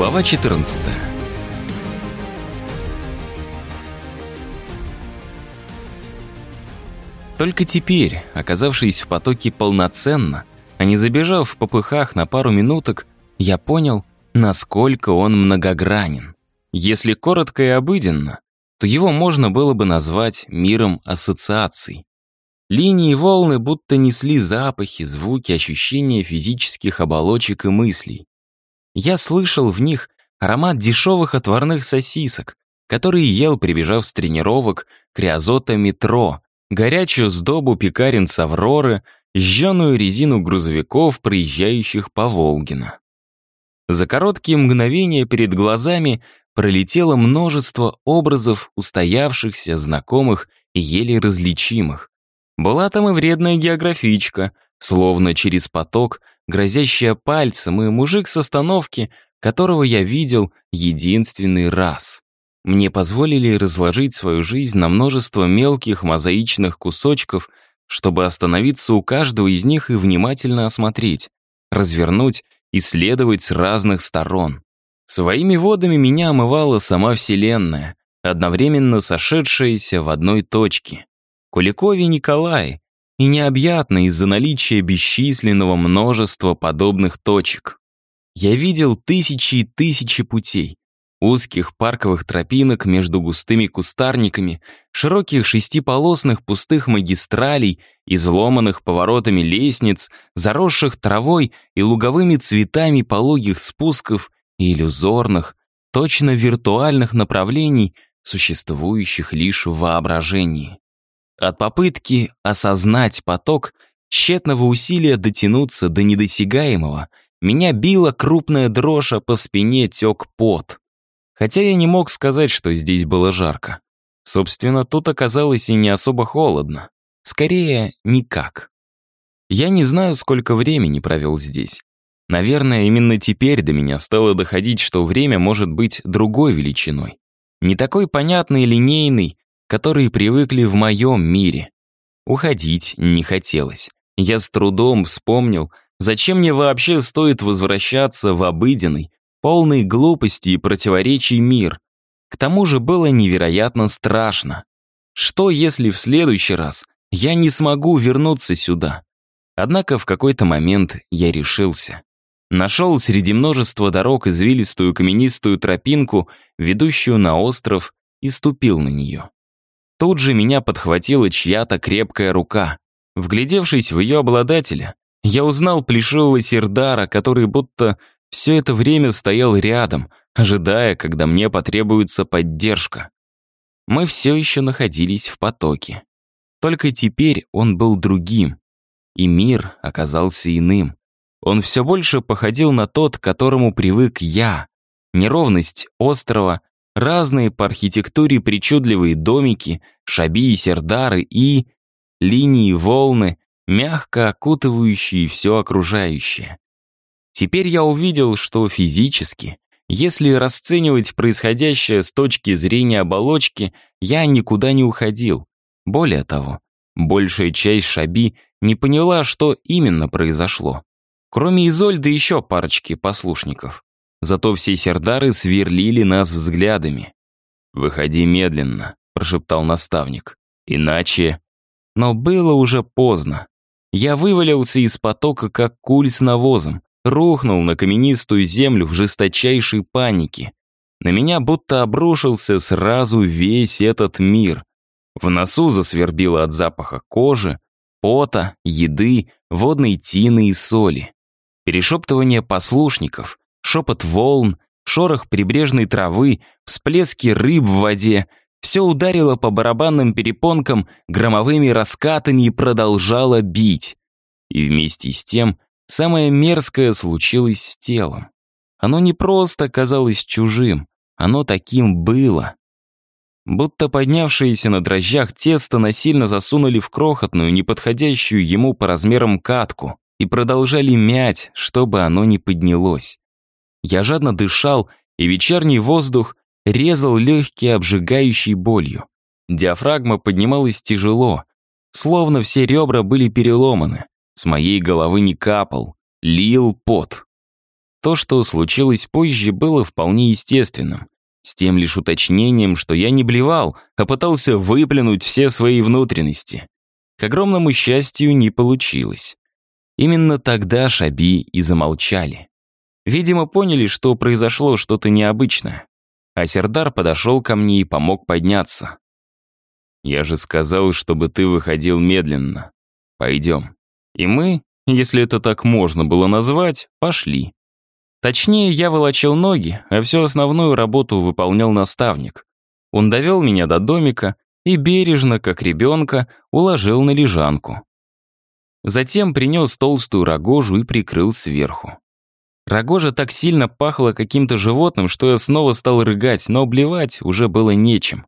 Глава 14 Только теперь, оказавшись в потоке полноценно, а не забежав в попыхах на пару минуток, я понял, насколько он многогранен. Если коротко и обыденно, то его можно было бы назвать миром ассоциаций. Линии и волны будто несли запахи, звуки, ощущения физических оболочек и мыслей. Я слышал в них аромат дешевых отварных сосисок, которые ел, прибежав с тренировок, криозота метро, горячую сдобу пекарен с Авроры, жженую резину грузовиков, проезжающих по Волгино. За короткие мгновения перед глазами пролетело множество образов устоявшихся, знакомых и еле различимых. Была там и вредная географичка, словно через поток, грозящая пальцем, и мужик с остановки, которого я видел единственный раз. Мне позволили разложить свою жизнь на множество мелких мозаичных кусочков, чтобы остановиться у каждого из них и внимательно осмотреть, развернуть, исследовать с разных сторон. Своими водами меня омывала сама Вселенная, одновременно сошедшаяся в одной точке. Куликове Николай, и необъятно из-за наличия бесчисленного множества подобных точек. Я видел тысячи и тысячи путей, узких парковых тропинок между густыми кустарниками, широких шестиполосных пустых магистралей, изломанных поворотами лестниц, заросших травой и луговыми цветами пологих спусков и иллюзорных, точно виртуальных направлений, существующих лишь в воображении. От попытки осознать поток, тщетного усилия дотянуться до недосягаемого, меня била крупная дрожь, а по спине тек пот. Хотя я не мог сказать, что здесь было жарко. Собственно, тут оказалось и не особо холодно. Скорее, никак. Я не знаю, сколько времени провел здесь. Наверное, именно теперь до меня стало доходить, что время может быть другой величиной. Не такой понятный и линейный, которые привыкли в моем мире. Уходить не хотелось. Я с трудом вспомнил, зачем мне вообще стоит возвращаться в обыденный, полный глупости и противоречий мир. К тому же было невероятно страшно. Что, если в следующий раз я не смогу вернуться сюда? Однако в какой-то момент я решился. Нашел среди множества дорог извилистую каменистую тропинку, ведущую на остров, и ступил на нее. Тут же меня подхватила чья-то крепкая рука. Вглядевшись в ее обладателя, я узнал плешивого сердара, который будто все это время стоял рядом, ожидая, когда мне потребуется поддержка. Мы все еще находились в потоке. Только теперь он был другим, и мир оказался иным. Он все больше походил на тот, к которому привык я. Неровность острова, разные по архитектуре причудливые домики, шаби и сердары и... линии волны, мягко окутывающие все окружающее. Теперь я увидел, что физически, если расценивать происходящее с точки зрения оболочки, я никуда не уходил. Более того, большая часть шаби не поняла, что именно произошло. Кроме Изольды еще парочки послушников. Зато все сердары сверлили нас взглядами. «Выходи медленно», — прошептал наставник. «Иначе...» Но было уже поздно. Я вывалился из потока, как куль с навозом, рухнул на каменистую землю в жесточайшей панике. На меня будто обрушился сразу весь этот мир. В носу засвербило от запаха кожи, пота, еды, водной тины и соли перешептывание послушников, шепот волн, шорох прибрежной травы, всплески рыб в воде — все ударило по барабанным перепонкам громовыми раскатами и продолжало бить. И вместе с тем самое мерзкое случилось с телом. Оно не просто казалось чужим, оно таким было. Будто поднявшиеся на дрожжах тесто насильно засунули в крохотную, неподходящую ему по размерам катку и продолжали мять, чтобы оно не поднялось. Я жадно дышал, и вечерний воздух резал легкие обжигающей болью. Диафрагма поднималась тяжело, словно все ребра были переломаны. С моей головы не капал, лил пот. То, что случилось позже, было вполне естественным. С тем лишь уточнением, что я не блевал, а пытался выплюнуть все свои внутренности. К огромному счастью, не получилось. Именно тогда Шаби и замолчали. Видимо, поняли, что произошло что-то необычное. А Сердар подошел ко мне и помог подняться. «Я же сказал, чтобы ты выходил медленно. Пойдем». И мы, если это так можно было назвать, пошли. Точнее, я волочил ноги, а всю основную работу выполнял наставник. Он довел меня до домика и бережно, как ребенка, уложил на лежанку. Затем принес толстую рогожу и прикрыл сверху. Рогожа так сильно пахла каким-то животным, что я снова стал рыгать, но обливать уже было нечем.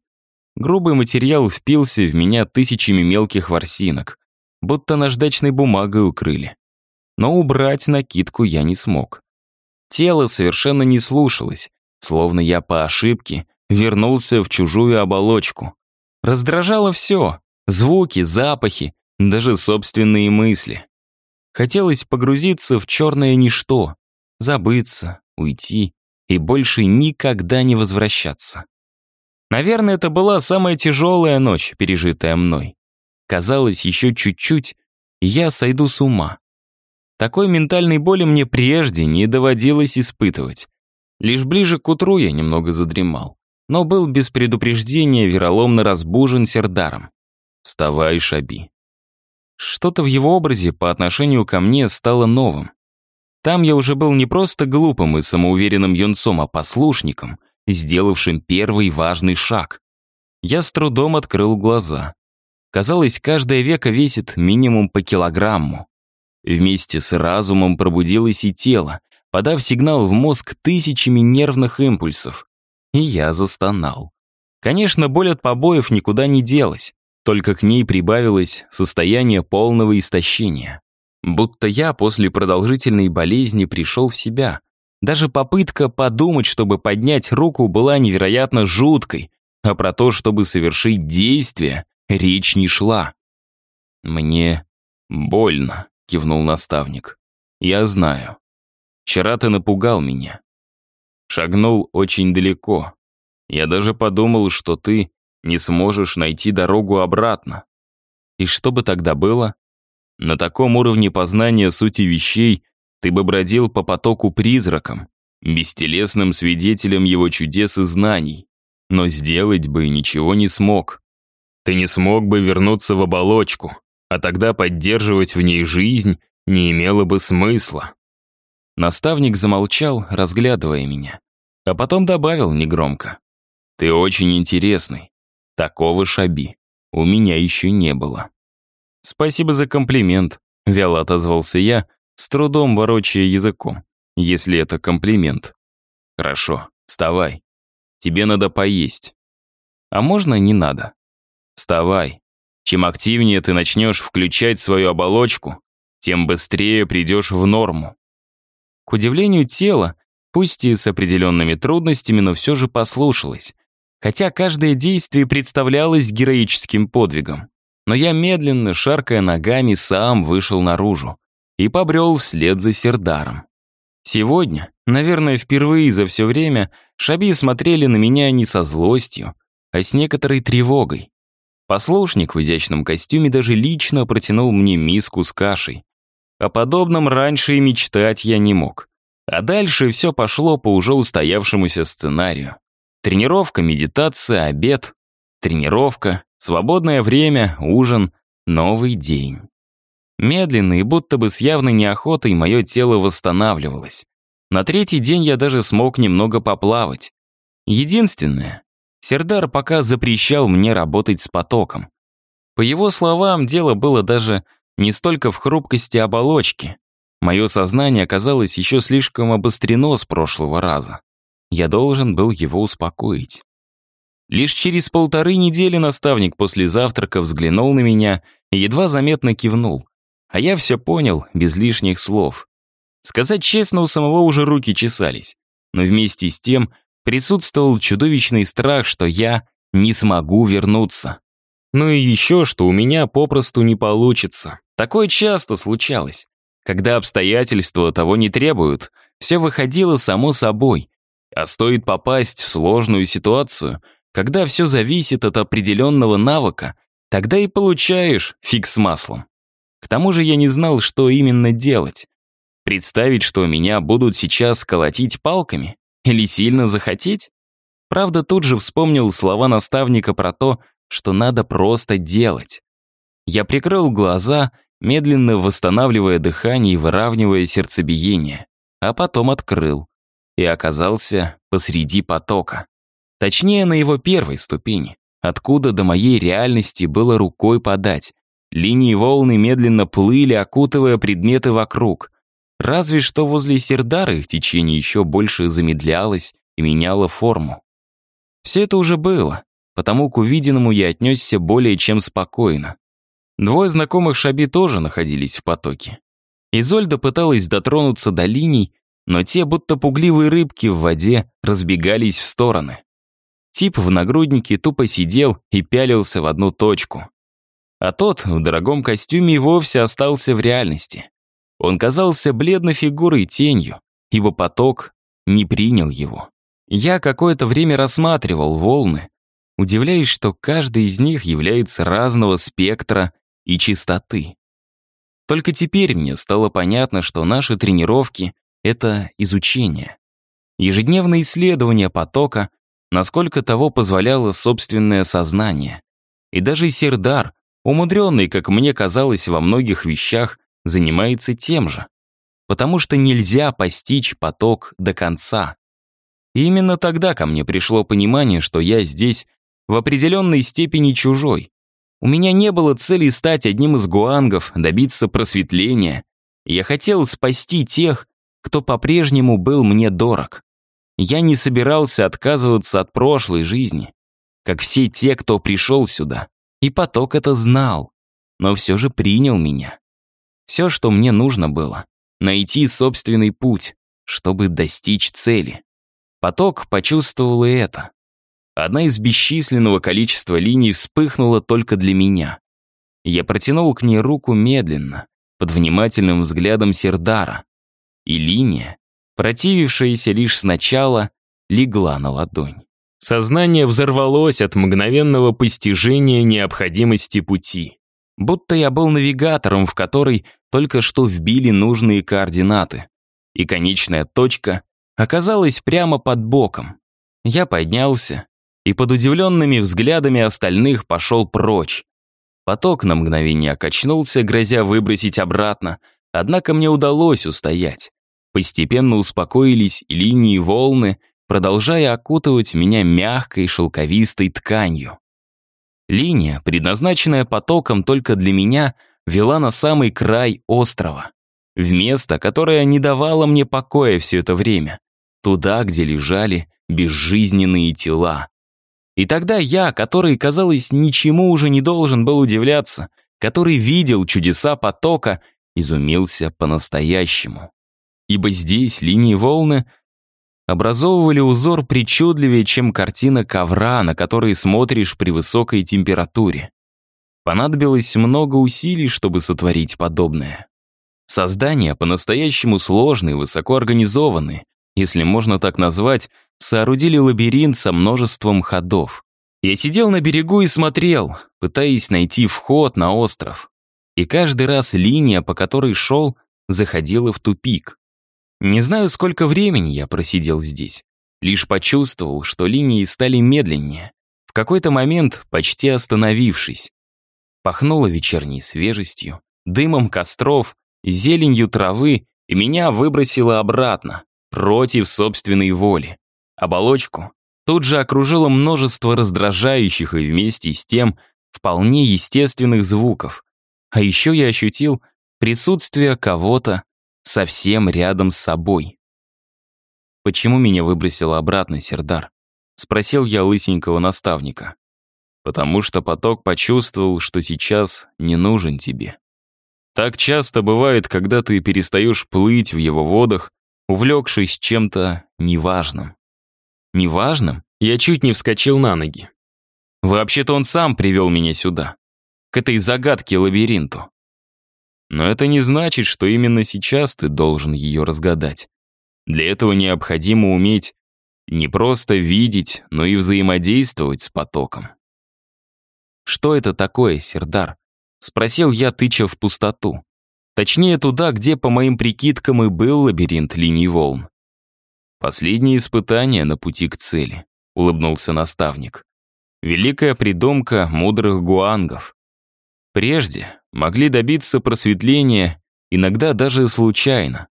Грубый материал впился в меня тысячами мелких ворсинок, будто наждачной бумагой укрыли. Но убрать накидку я не смог. Тело совершенно не слушалось, словно я по ошибке вернулся в чужую оболочку. Раздражало все — звуки, запахи, даже собственные мысли. Хотелось погрузиться в черное ничто, забыться, уйти и больше никогда не возвращаться. Наверное, это была самая тяжелая ночь, пережитая мной. Казалось, еще чуть-чуть, и я сойду с ума. Такой ментальной боли мне прежде не доводилось испытывать. Лишь ближе к утру я немного задремал, но был без предупреждения вероломно разбужен Сердаром. «Вставай, Шаби». Что-то в его образе по отношению ко мне стало новым. Там я уже был не просто глупым и самоуверенным юнцом, а послушником, сделавшим первый важный шаг. Я с трудом открыл глаза. Казалось, каждое веко весит минимум по килограмму. Вместе с разумом пробудилось и тело, подав сигнал в мозг тысячами нервных импульсов. И я застонал. Конечно, боль от побоев никуда не делась, только к ней прибавилось состояние полного истощения. Будто я после продолжительной болезни пришел в себя. Даже попытка подумать, чтобы поднять руку, была невероятно жуткой, а про то, чтобы совершить действие, речь не шла. Мне больно кивнул наставник. «Я знаю. Вчера ты напугал меня. Шагнул очень далеко. Я даже подумал, что ты не сможешь найти дорогу обратно. И что бы тогда было? На таком уровне познания сути вещей ты бы бродил по потоку призраком, бестелесным свидетелем его чудес и знаний, но сделать бы ничего не смог. Ты не смог бы вернуться в оболочку, а тогда поддерживать в ней жизнь не имело бы смысла. Наставник замолчал, разглядывая меня, а потом добавил негромко. «Ты очень интересный. Такого шаби у меня еще не было». «Спасибо за комплимент», — вяло отозвался я, с трудом ворочая языком, если это комплимент. «Хорошо, вставай. Тебе надо поесть». «А можно не надо?» «Вставай. Чем активнее ты начнешь включать свою оболочку, тем быстрее придешь в норму. К удивлению тела, пусть и с определенными трудностями, но все же послушалось. Хотя каждое действие представлялось героическим подвигом. Но я медленно, шаркая ногами, сам вышел наружу и побрел вслед за Сердаром. Сегодня, наверное, впервые за все время, Шаби смотрели на меня не со злостью, а с некоторой тревогой. Послушник в изящном костюме даже лично протянул мне миску с кашей. О подобном раньше и мечтать я не мог. А дальше все пошло по уже устоявшемуся сценарию. Тренировка, медитация, обед, тренировка, свободное время, ужин, новый день. Медленно и будто бы с явной неохотой мое тело восстанавливалось. На третий день я даже смог немного поплавать. Единственное, Сердар пока запрещал мне работать с потоком. По его словам, дело было даже не столько в хрупкости оболочки. Мое сознание оказалось еще слишком обострено с прошлого раза. Я должен был его успокоить. Лишь через полторы недели наставник после завтрака взглянул на меня и едва заметно кивнул. А я все понял, без лишних слов. Сказать честно, у самого уже руки чесались. Но вместе с тем присутствовал чудовищный страх, что я не смогу вернуться. Ну и еще, что у меня попросту не получится. Такое часто случалось. Когда обстоятельства того не требуют, Все выходило само собой. А стоит попасть в сложную ситуацию, когда все зависит от определенного навыка, тогда и получаешь фиг с маслом. К тому же я не знал, что именно делать. Представить, что меня будут сейчас колотить палками? Или сильно захотеть? Правда, тут же вспомнил слова наставника про то, что надо просто делать. Я прикрыл глаза, медленно восстанавливая дыхание и выравнивая сердцебиение, а потом открыл и оказался посреди потока. Точнее, на его первой ступени, откуда до моей реальности было рукой подать. Линии волны медленно плыли, окутывая предметы вокруг. Разве что возле Сердары их течение еще больше замедлялось и меняло форму. Все это уже было, потому к увиденному я отнесся более чем спокойно. Двое знакомых Шаби тоже находились в потоке. Изольда пыталась дотронуться до линий, но те, будто пугливые рыбки в воде, разбегались в стороны. Тип в нагруднике тупо сидел и пялился в одну точку. А тот в дорогом костюме и вовсе остался в реальности. Он казался бледной фигурой тенью, ибо поток не принял его. Я какое-то время рассматривал волны, удивляясь, что каждый из них является разного спектра и чистоты. Только теперь мне стало понятно, что наши тренировки — это изучение. Ежедневное исследование потока, насколько того позволяло собственное сознание. И даже Сердар, умудренный, как мне казалось, во многих вещах, занимается тем же. Потому что нельзя постичь поток до конца. И именно тогда ко мне пришло понимание, что я здесь в определенной степени чужой. У меня не было цели стать одним из гуангов, добиться просветления. Я хотел спасти тех, кто по-прежнему был мне дорог. Я не собирался отказываться от прошлой жизни, как все те, кто пришел сюда. И поток это знал, но все же принял меня. Все, что мне нужно было — найти собственный путь, чтобы достичь цели. Поток почувствовал и это. Одна из бесчисленного количества линий вспыхнула только для меня. Я протянул к ней руку медленно, под внимательным взглядом Сердара. И линия, противившаяся лишь сначала, легла на ладонь. Сознание взорвалось от мгновенного постижения необходимости пути. Будто я был навигатором, в который только что вбили нужные координаты. И конечная точка оказалась прямо под боком. Я поднялся и под удивленными взглядами остальных пошел прочь. Поток на мгновение качнулся, грозя выбросить обратно, однако мне удалось устоять. Постепенно успокоились линии волны, продолжая окутывать меня мягкой шелковистой тканью. Линия, предназначенная потоком только для меня, вела на самый край острова. В место, которое не давало мне покоя все это время. Туда, где лежали безжизненные тела. И тогда я, который, казалось, ничему уже не должен был удивляться, который видел чудеса потока, изумился по-настоящему. Ибо здесь линии волны образовывали узор причудливее, чем картина ковра, на который смотришь при высокой температуре. Понадобилось много усилий, чтобы сотворить подобное. Создания по-настоящему сложные, высоко организованные, если можно так назвать, соорудили лабиринт со множеством ходов. Я сидел на берегу и смотрел, пытаясь найти вход на остров. И каждый раз линия, по которой шел, заходила в тупик. Не знаю, сколько времени я просидел здесь. Лишь почувствовал, что линии стали медленнее, в какой-то момент почти остановившись. Пахнуло вечерней свежестью, дымом костров, зеленью травы, и меня выбросило обратно, против собственной воли. Оболочку тут же окружило множество раздражающих и вместе с тем вполне естественных звуков. А еще я ощутил присутствие кого-то совсем рядом с собой. «Почему меня выбросило обратно, Сердар?» — спросил я лысенького наставника. «Потому что поток почувствовал, что сейчас не нужен тебе. Так часто бывает, когда ты перестаешь плыть в его водах, увлекшись чем-то неважным. Неважным? Я чуть не вскочил на ноги. Вообще-то он сам привел меня сюда, к этой загадке-лабиринту. Но это не значит, что именно сейчас ты должен ее разгадать. Для этого необходимо уметь не просто видеть, но и взаимодействовать с потоком. «Что это такое, Сердар?» — спросил я, тыча в пустоту. Точнее, туда, где, по моим прикидкам, и был лабиринт линий волн. «Последнее испытание на пути к цели», — улыбнулся наставник. «Великая придумка мудрых гуангов. Прежде могли добиться просветления, иногда даже случайно.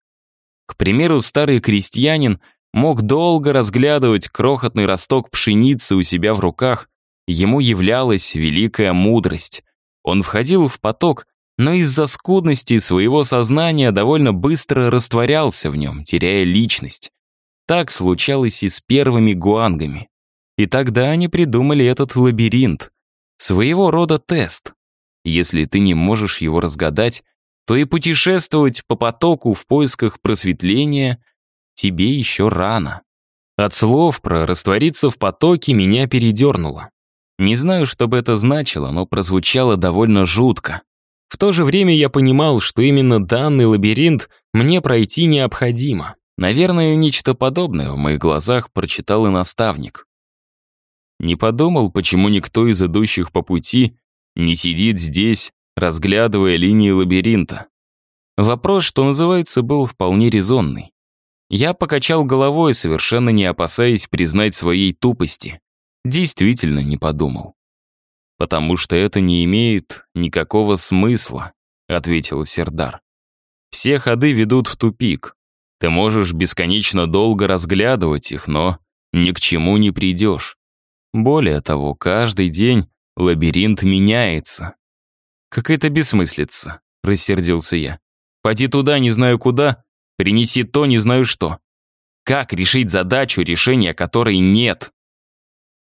К примеру, старый крестьянин мог долго разглядывать крохотный росток пшеницы у себя в руках, ему являлась великая мудрость. Он входил в поток, но из-за скудности своего сознания довольно быстро растворялся в нем, теряя личность. Так случалось и с первыми гуангами. И тогда они придумали этот лабиринт, своего рода тест. Если ты не можешь его разгадать, то и путешествовать по потоку в поисках просветления тебе еще рано. От слов про «раствориться в потоке» меня передернуло. Не знаю, что бы это значило, но прозвучало довольно жутко. В то же время я понимал, что именно данный лабиринт мне пройти необходимо. Наверное, нечто подобное в моих глазах прочитал и наставник. Не подумал, почему никто из идущих по пути не сидит здесь, разглядывая линии лабиринта. Вопрос, что называется, был вполне резонный. Я покачал головой, совершенно не опасаясь признать своей тупости. Действительно не подумал. «Потому что это не имеет никакого смысла», — ответил Сердар. «Все ходы ведут в тупик. Ты можешь бесконечно долго разглядывать их, но ни к чему не придешь. Более того, каждый день лабиринт меняется». «Какая-то бессмыслица», — рассердился я. «Пойди туда, не знаю куда, принеси то, не знаю что. Как решить задачу, решения которой нет?»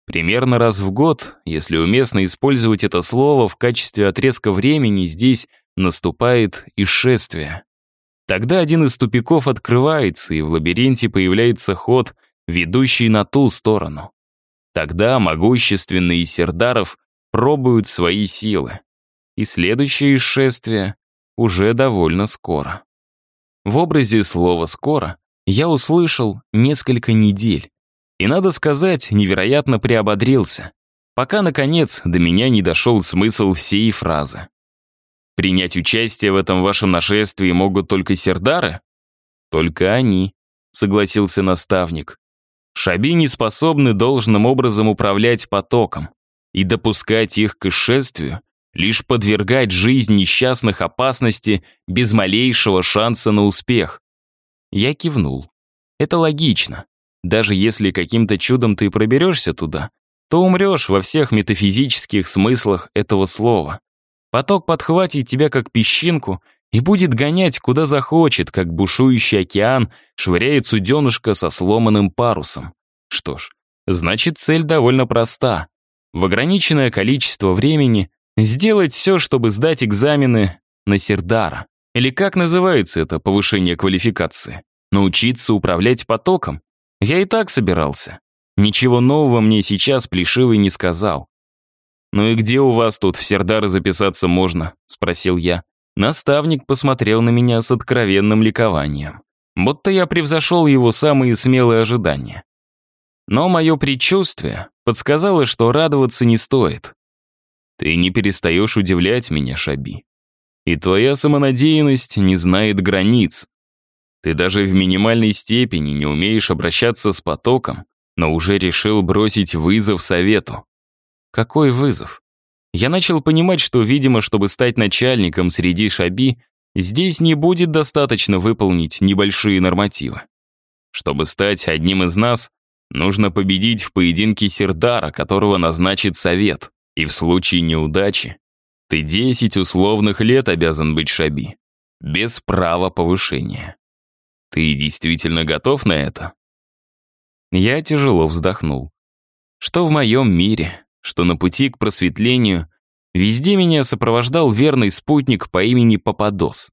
Примерно раз в год, если уместно использовать это слово в качестве отрезка времени, здесь наступает исшествие. Тогда один из тупиков открывается, и в лабиринте появляется ход, ведущий на ту сторону. Тогда могущественные Сердаров пробуют свои силы. И следующее исшествие уже довольно скоро. В образе слова «скоро» я услышал несколько недель, и, надо сказать, невероятно приободрился, пока, наконец, до меня не дошел смысл всей фразы. Принять участие в этом вашем нашествии могут только сердары? Только они, согласился наставник. Шаби не способны должным образом управлять потоком и допускать их к исшествию, лишь подвергать жизнь несчастных опасности без малейшего шанса на успех. Я кивнул. Это логично. Даже если каким-то чудом ты проберешься туда, то умрешь во всех метафизических смыслах этого слова. Поток подхватит тебя как песчинку и будет гонять куда захочет, как бушующий океан швыряет суденышко со сломанным парусом. Что ж, значит цель довольно проста. В ограниченное количество времени сделать все, чтобы сдать экзамены на Сердара. Или как называется это повышение квалификации? Научиться управлять потоком? Я и так собирался. Ничего нового мне сейчас Плешивый не сказал. «Ну и где у вас тут в Сердары записаться можно?» — спросил я. Наставник посмотрел на меня с откровенным ликованием. Будто я превзошел его самые смелые ожидания. Но мое предчувствие подсказало, что радоваться не стоит. Ты не перестаешь удивлять меня, Шаби. И твоя самонадеянность не знает границ. Ты даже в минимальной степени не умеешь обращаться с потоком, но уже решил бросить вызов совету. Какой вызов? Я начал понимать, что, видимо, чтобы стать начальником среди шаби, здесь не будет достаточно выполнить небольшие нормативы. Чтобы стать одним из нас, нужно победить в поединке Сердара, которого назначит совет. И в случае неудачи ты 10 условных лет обязан быть шаби, без права повышения. Ты действительно готов на это? Я тяжело вздохнул. Что в моем мире, что на пути к просветлению, везде меня сопровождал верный спутник по имени Пападос.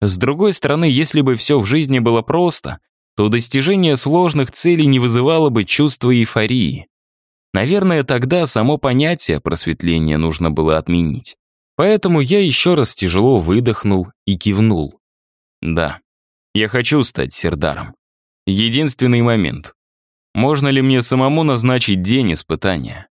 С другой стороны, если бы все в жизни было просто, то достижение сложных целей не вызывало бы чувства эйфории. Наверное, тогда само понятие просветления нужно было отменить. Поэтому я еще раз тяжело выдохнул и кивнул. Да, я хочу стать Сердаром. Единственный момент. Можно ли мне самому назначить день испытания?